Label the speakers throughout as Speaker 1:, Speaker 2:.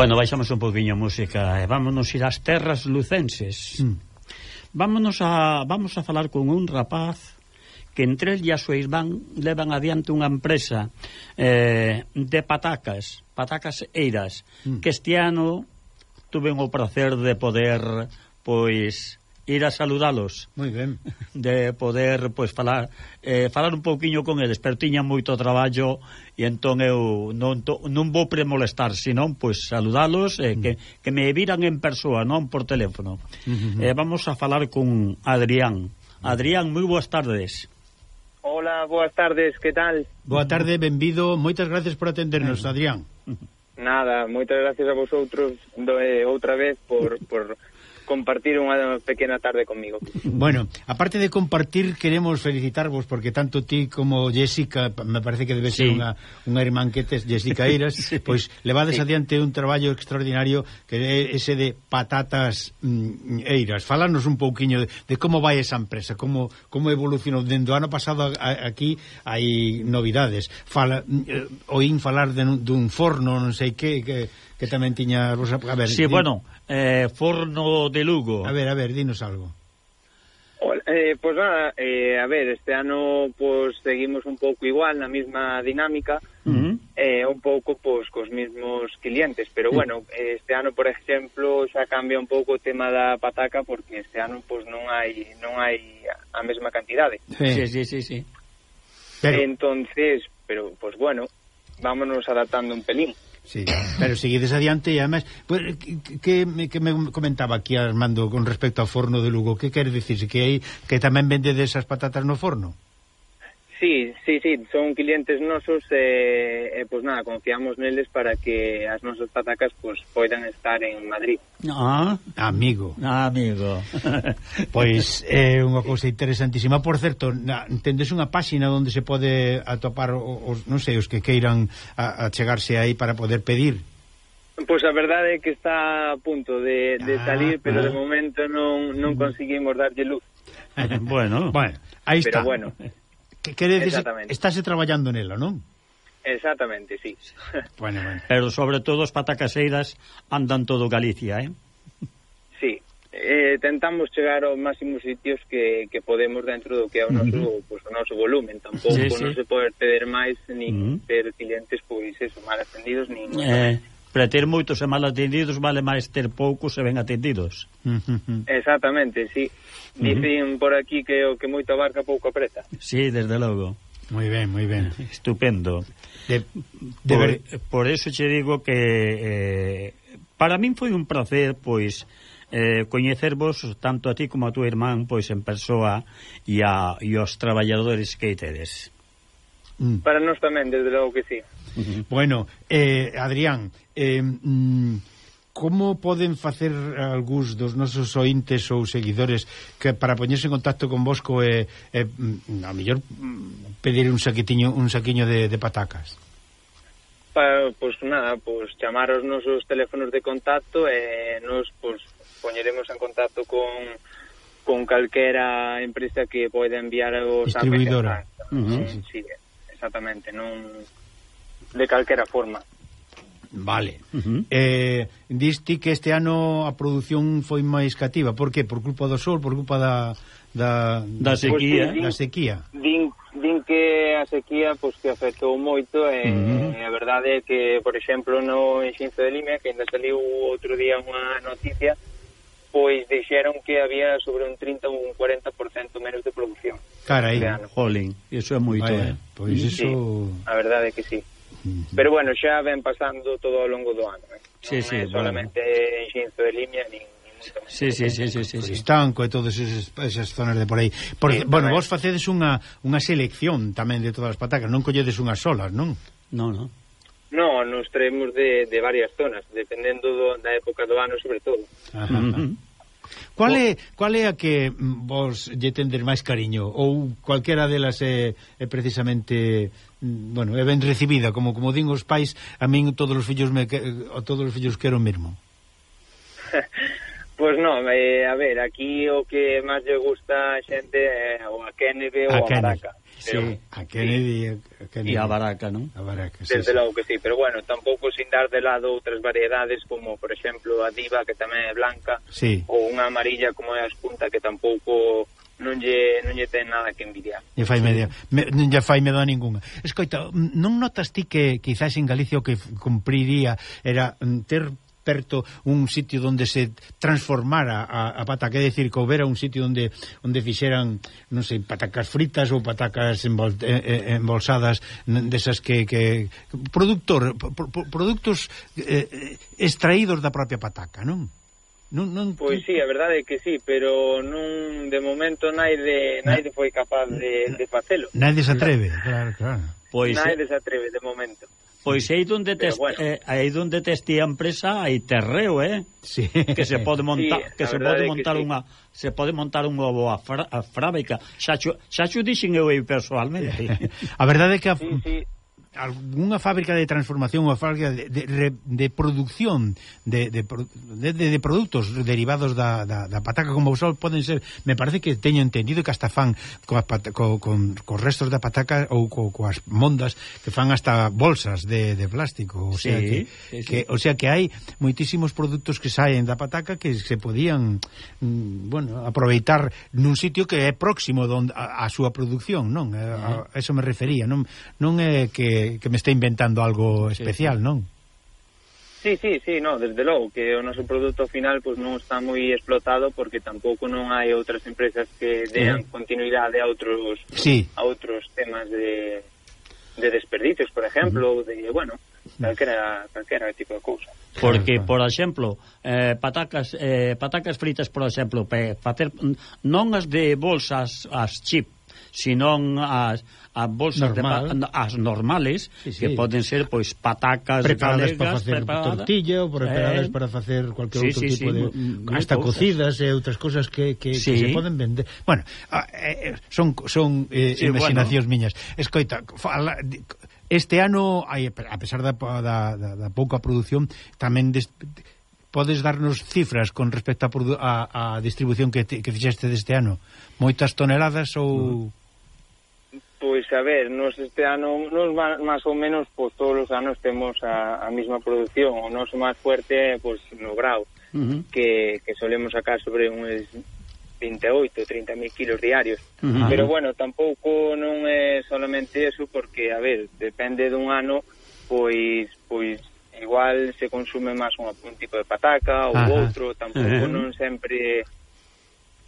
Speaker 1: Bueno, baixamos un poquinho música e vámonos ir ás terras lucenses. Mm. Vámonos a vamos a falar con un rapaz que entre el e a súa irmán levan adiante unha empresa eh, de patacas, patacas eiras, mm. que este ano tuve o placer de poder pois ir a saludalos.
Speaker 2: Moi ben.
Speaker 1: De poder pois falar eh, falar un pouquiño con eles, pero tiña moito traballo e entón eu non to, non vou premolestar, senón pois saludalos eh, mm. que que me viran en persoa, non por teléfono. Mm -hmm. eh, vamos a falar con Adrián. Adrián, moi boas tardes.
Speaker 3: Hola, boas tardes, que tal?
Speaker 2: Boa tarde, benvido. Moitas gracias por atendernos, Adrián.
Speaker 3: Nada, moitas gracias a vosotros do, eh, outra vez por, por compartir unha pequena tarde conmigo.
Speaker 2: Bueno, aparte de compartir, queremos felicitarvos porque tanto ti como Jessica, me parece que debe ser sí. unha, unha irmán que tes, Jessica Eiras, sí. pois levades sí. adiante un traballo extraordinario que é ese de patatas mm, Eiras. Falanos un pouquiño de, de como vai esa empresa, como como evolucionou dende o ano pasado a, a, aquí hai novidades. Fala, eh, oín falar de, dun forno, non sei que, que que tamén tiña... Vos, a
Speaker 1: ver, sí, di... bueno, eh, Forno de Lugo.
Speaker 2: A ver, a ver, dinos algo.
Speaker 3: Eh, pois pues nada, eh, a ver, este ano pues, seguimos un pouco igual na mesma dinámica uh -huh. eh, un pouco pues, cos mesmos clientes pero bueno, este ano, por exemplo xa cambia un pouco o tema da pataca porque este ano pues, non hai non hai a mesma cantidade
Speaker 1: Sí, sí, sí, sí.
Speaker 3: Pero... Entonces, pero, pues bueno vámonos adaptando un pelín
Speaker 2: Sí, pero seguides adiante e además pues, que, que me comentaba aquí Armando con respecto ao forno de Lugo que quer dicirse que, hai, que tamén vende desas patatas no forno?
Speaker 3: Sí, sí, sí, son clientes nosos eh, e, eh, eh, pois pues nada, confiamos neles para que as nosas patacas pois pues, poidan estar en Madrid.
Speaker 2: Ah, amigo.
Speaker 1: Ah, amigo.
Speaker 2: pois é eh, unha cousa interesantísima. Por certo, na, tendes unha páxina onde se pode atopar os, non sei, os que queiran a, a chegarse aí para poder pedir.
Speaker 3: Pois a verdade é que está a punto de, de ah, salir, pero ah. de momento non, non mm. conseguimos darlle luz.
Speaker 1: bueno,
Speaker 2: bueno, aí está.
Speaker 3: Pero bueno.
Speaker 2: Que quere decir, estáse traballando nela, non?
Speaker 3: Exactamente, sí.
Speaker 1: Bueno, bueno. Pero sobre todo as patacaseiras andan todo Galicia, eh?
Speaker 3: Sí. Eh, tentamos chegar aos máximos sitios que, que podemos dentro do que é o noso, uh -huh. pues, o noso volumen. Tampouco sí, sí. non se pode perder máis, nin uh -huh. ter clientes, pois, eso, mal atendidos, nin...
Speaker 1: Eh para ter moitos e mal atendidos vale máis ter poucos e ben atendidos.
Speaker 3: Exactamente, sí. Dicen uh -huh. por aquí que o que moito abarca pouco apreta.
Speaker 1: Sí, desde logo.
Speaker 2: Moi ben, moi ben.
Speaker 1: Estupendo. De, de por, ver... por eso che digo que eh, para min foi un placer, pois, eh, coñecervos tanto a ti como a tu irmán, pois, en persoa e, a, e os traballadores que tedes.
Speaker 3: Mm. Para nós tamén, desde logo que sí.
Speaker 2: Bueno, eh, Adrián, eh, mm, como poden facer algúns dos nosos ointes ou seguidores que para poñerse en contacto con vosco e, eh, eh mm, a mellor mm, pedir un saquetiño, un saquiño de, de patacas?
Speaker 3: Pa, pois pues, nada, pois pues, chamar os nosos teléfonos de contacto e nos pois, pues, poñeremos en contacto con con calquera empresa que poida enviar os
Speaker 2: distribuidora.
Speaker 3: Uh -huh. sí, sí exactamente, non de calquera forma.
Speaker 2: Vale. Uh -huh. eh, diste que este ano a produción foi máis cativa. Por que? Por culpa do sol, por culpa da, da,
Speaker 1: da sequía.
Speaker 3: Pues, din,
Speaker 2: da sequía.
Speaker 3: Din, din que a sequía pues, que afectou moito. Eh, e, uh -huh. e a verdade é que, por exemplo, no Enxinzo de Limia, que ainda saliu outro día unha noticia, pois dixeron que había sobre un 30 ou un 40% menos de produción.
Speaker 2: Carai,
Speaker 1: jolín, iso é moito,
Speaker 2: Vaya, eh? Pois iso... Sí,
Speaker 3: a verdade é que sí. Pero bueno, xa ven pasando todo ao longo do ano, eh?
Speaker 1: Sí,
Speaker 3: non
Speaker 1: sí,
Speaker 3: é solamente
Speaker 1: bueno.
Speaker 3: en Xinzo de Limia, nin
Speaker 1: Sí, sí, sí, sí, sí, sí.
Speaker 2: Estanco e todas esas, esas zonas de por aí. Porque, sí, bueno, vos facedes unha, unha selección tamén de todas as patacas, non colledes unhas solas, non?
Speaker 1: Non, non.
Speaker 3: No, nos traemos de, de varias zonas, dependendo do, da época do ano, sobre todo. Ajá.
Speaker 2: Mm -hmm. Cual é, cual é a que mm, vos lle tendes máis cariño? Ou cualquera delas é, é precisamente mm, bueno, é ben recibida, como como din os pais, a min todos os fillos me a todos os fillos quero mesmo.
Speaker 3: Pois pues non, eh, a ver, aquí o que máis lle gusta a xente é eh, a Kennedy ou a, a Baraca.
Speaker 2: Sí, pero, a Kennedy,
Speaker 1: sí. a Kennedy. E a Baraca, non?
Speaker 2: A Baraca,
Speaker 3: sí, Desde sí. logo que sí, pero bueno, tampouco sin dar de lado outras variedades como, por exemplo, a Diva, que tamén é blanca,
Speaker 2: sí.
Speaker 3: ou unha amarilla como é a Espunta, que tampouco non lle, non lle ten nada que envidiar.
Speaker 2: Lle fai media, me, non lle fai medo a ningunha. Escoita, non notas ti que quizás en Galicia o que cumpriría era mm, ter perto un sitio onde se transformara a, a pata, que decir que houbera un sitio onde onde fixeran, non sei, patacas fritas ou patacas embol, eh, eh embolsadas desas que, que productor pro, productos produtos eh, extraídos da propia pataca, non?
Speaker 3: Non, non... Pois sí, a verdade é que sí, pero non de momento naide, naide foi capaz de, de facelo.
Speaker 2: Naide se atreve, claro, claro.
Speaker 3: Pois, naide eh, se atreve de momento.
Speaker 1: Pois aí donde te bueno. eh, aí donde te a empresa hai terreo, eh?
Speaker 2: Sí.
Speaker 1: Que se pode montar, sí, que se pode montar sí. unha se pode montar unha a fábrica. Xa xa dixen eu aí persoalmente.
Speaker 2: a verdade é que a...
Speaker 3: sí, sí
Speaker 2: algunha fábrica de transformación ou fábrica de, de, de producción de, de, de, de produtos derivados da, da, da pataca como vos poden ser, me parece que teño entendido que hasta fan coas co, con, cos restos da pataca ou co, coas mondas que fan hasta bolsas de, de plástico, o sea
Speaker 1: sí,
Speaker 2: que,
Speaker 1: sí, sí.
Speaker 2: que o sea que hai moitísimos produtos que saen da pataca que se podían mm, bueno, aproveitar nun sitio que é próximo donde, a, a súa producción, non? Eh, a, a, a eso me refería, non non é que que, me está inventando algo especial, sí, sí. non?
Speaker 3: Sí, sí, sí, no, desde logo que o noso produto final pois pues, non está moi explotado porque tampouco non hai outras empresas que dean uh -huh. continuidade a outros
Speaker 2: sí.
Speaker 3: a outros temas de, de desperdicios, por exemplo, uh -huh. de, bueno, calquera, calquera tipo de cousa.
Speaker 1: Porque, por exemplo, eh, patacas eh, patacas fritas, por exemplo, para facer non as de bolsas, as chip, senón as, as bolsas Normal. de as normales sí, sí. que poden ser pois patacas
Speaker 2: preparadas
Speaker 1: galegas,
Speaker 2: para facer preparadas. tortilla ou eh. preparadas eh, para facer cualquier sí, outro sí, tipo sí, de muy, hasta muy cocidas e eh, outras cosas que, que, sí. que se poden vender. Bueno, ah, eh, eh, son son eh, sí, imaginacións bueno. miñas. Escoita, fala Este ano, a pesar da, da, da, da pouca produción, tamén des, podes darnos cifras con respecto a, a, a distribución que, te, que fixeste deste ano? Moitas toneladas ou...
Speaker 3: Pois, a ver, nos este ano, nos máis ou menos, pois todos os anos temos a, a mesma produción. O noso máis fuerte, pois, no grau, uh -huh. que, que solemos sacar sobre uns 28, 30 mil kilos diarios. Uh -huh. Pero, bueno, tampouco non é solamente eso, porque, a ver, depende dun ano, pois, pois igual se consume máis un, un tipo de pataca ou Ajá. outro, tampouco eh. non sempre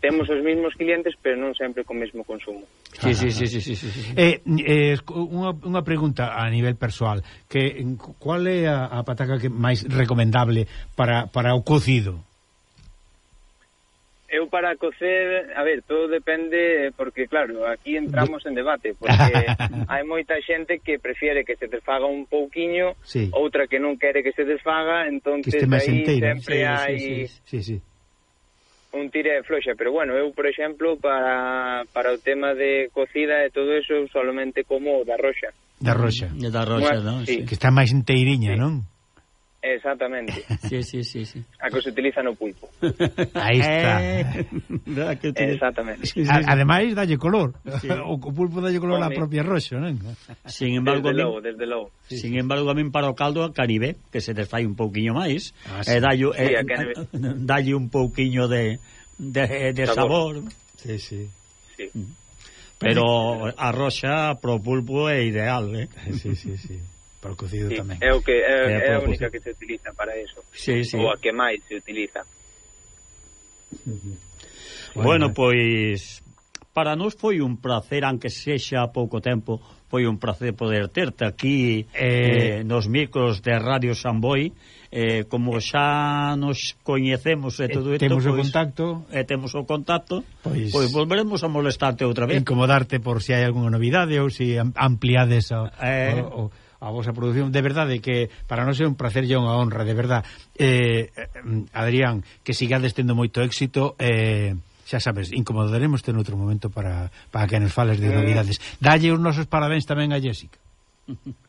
Speaker 3: temos os mesmos clientes, pero non sempre con o mesmo consumo.
Speaker 1: Sí, sí, sí, sí, sí, sí.
Speaker 2: Eh, eh, unha, unha pregunta a nivel persoal, que cual é a, a pataca que máis recomendable para, para o cocido?
Speaker 3: eu para cocer, a ver, todo depende porque claro, aquí entramos en debate porque hai moita xente que prefiere que se desfaga un pouquiño,
Speaker 2: sí.
Speaker 3: outra que non quere que se desfaga,
Speaker 2: entonces aí
Speaker 3: sempre
Speaker 2: sí,
Speaker 3: hai
Speaker 2: sí, sí, sí, sí.
Speaker 3: un tire de floxa, pero bueno, eu por exemplo para, para o tema de cocida e todo eso solamente como da roxa.
Speaker 2: Da roxa.
Speaker 1: Da roxa, bueno, non?
Speaker 3: Sí.
Speaker 2: Que está máis inteiriña, sí. non?
Speaker 3: Exactamente.
Speaker 1: Sí, sí, sí, sí.
Speaker 3: A que se utiliza no pulpo.
Speaker 2: Aí está.
Speaker 3: Eh. Exactamente.
Speaker 2: Sí, sí, sí. Ademais, dalle color. Sí. O, pulpo dalle color a propia roxo, non?
Speaker 1: Sin embargo,
Speaker 3: desde logo, desde logo.
Speaker 1: Sí, sin sí. embargo, a min para o caldo a caribe, que se desfai un pouquiño máis, ah, sí. eh, sí, eh, dalle un pouquiño de, de, de sabor. sabor.
Speaker 2: Sí, sí.
Speaker 3: sí.
Speaker 1: Pero a roxa pro pulpo é ideal, eh?
Speaker 2: Sí, sí, sí. Para o cocido
Speaker 3: sí,
Speaker 2: tamén.
Speaker 3: É o que é, é, é a única que se utiliza para eso.
Speaker 1: Sí, sí.
Speaker 3: Ou a que máis se utiliza.
Speaker 1: Uh -huh. Bueno, bueno pois para nós foi un placer, aunque sexa a pouco tempo, foi un placer poder terte aquí eh, eh nos micros de Radio Samboy. Eh, como xa nos coñecemos e eh, todo isto,
Speaker 2: temos
Speaker 1: pois,
Speaker 2: o contacto,
Speaker 1: e temos o contacto, pois, pois volveremos a molestarte outra vez.
Speaker 2: Incomodarte por se si hai algunha novidade ou se si ampliades o, eh, o, o a vosa produción. De verdade que para nós é un placer e unha honra, de verdade. Eh, eh, Adrián, que sigades tendo moito éxito eh, xa sabes, incomodaremos en outro momento para, para que nos fales de eh. novidades. Dalle os nosos parabéns tamén a Jessica.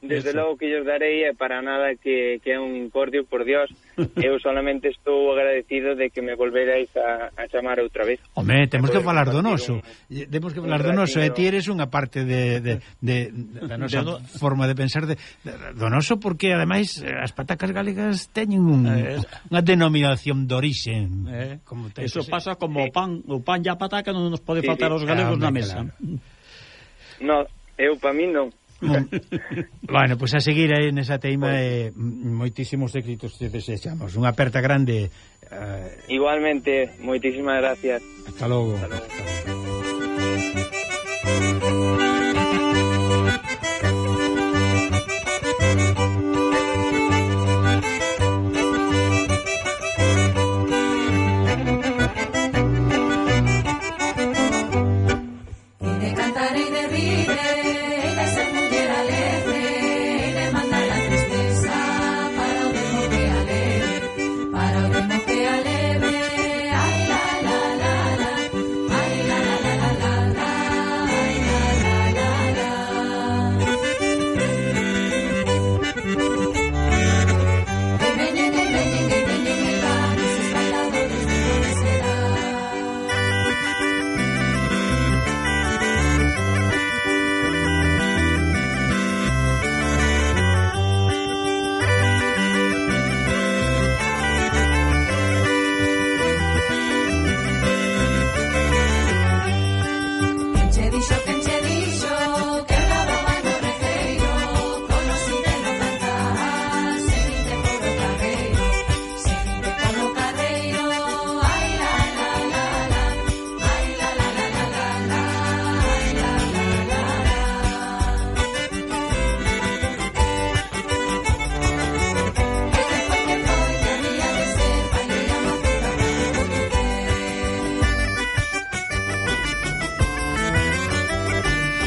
Speaker 3: Desde logo que os darei é para nada que, que é un incordio, por Dios. Eu solamente estou agradecido de que me volverais a, a chamar outra vez.
Speaker 2: Home, temos que falar do noso. Un, temos que falar do noso. E ti eres unha parte de, de, de, de da nosa de, forma de pensar de, de, do noso, porque ademais eh, as patacas galegas teñen un, eh, unha denominación de orixe.
Speaker 1: Eh, como te eso pasa como eh, o pan. O pan e a pataca non nos pode sí, faltar sí, aos galegos ah, na mesa. Claro.
Speaker 3: No, eu para mí non.
Speaker 2: bueno, pois pues a seguir aí nesa teima pues, eh, moitísimos éxitos te desexamos. Unha aperta grande.
Speaker 3: Eh... Igualmente, moitísimas gracias. Hasta logo.
Speaker 2: Hasta logo. Hasta logo.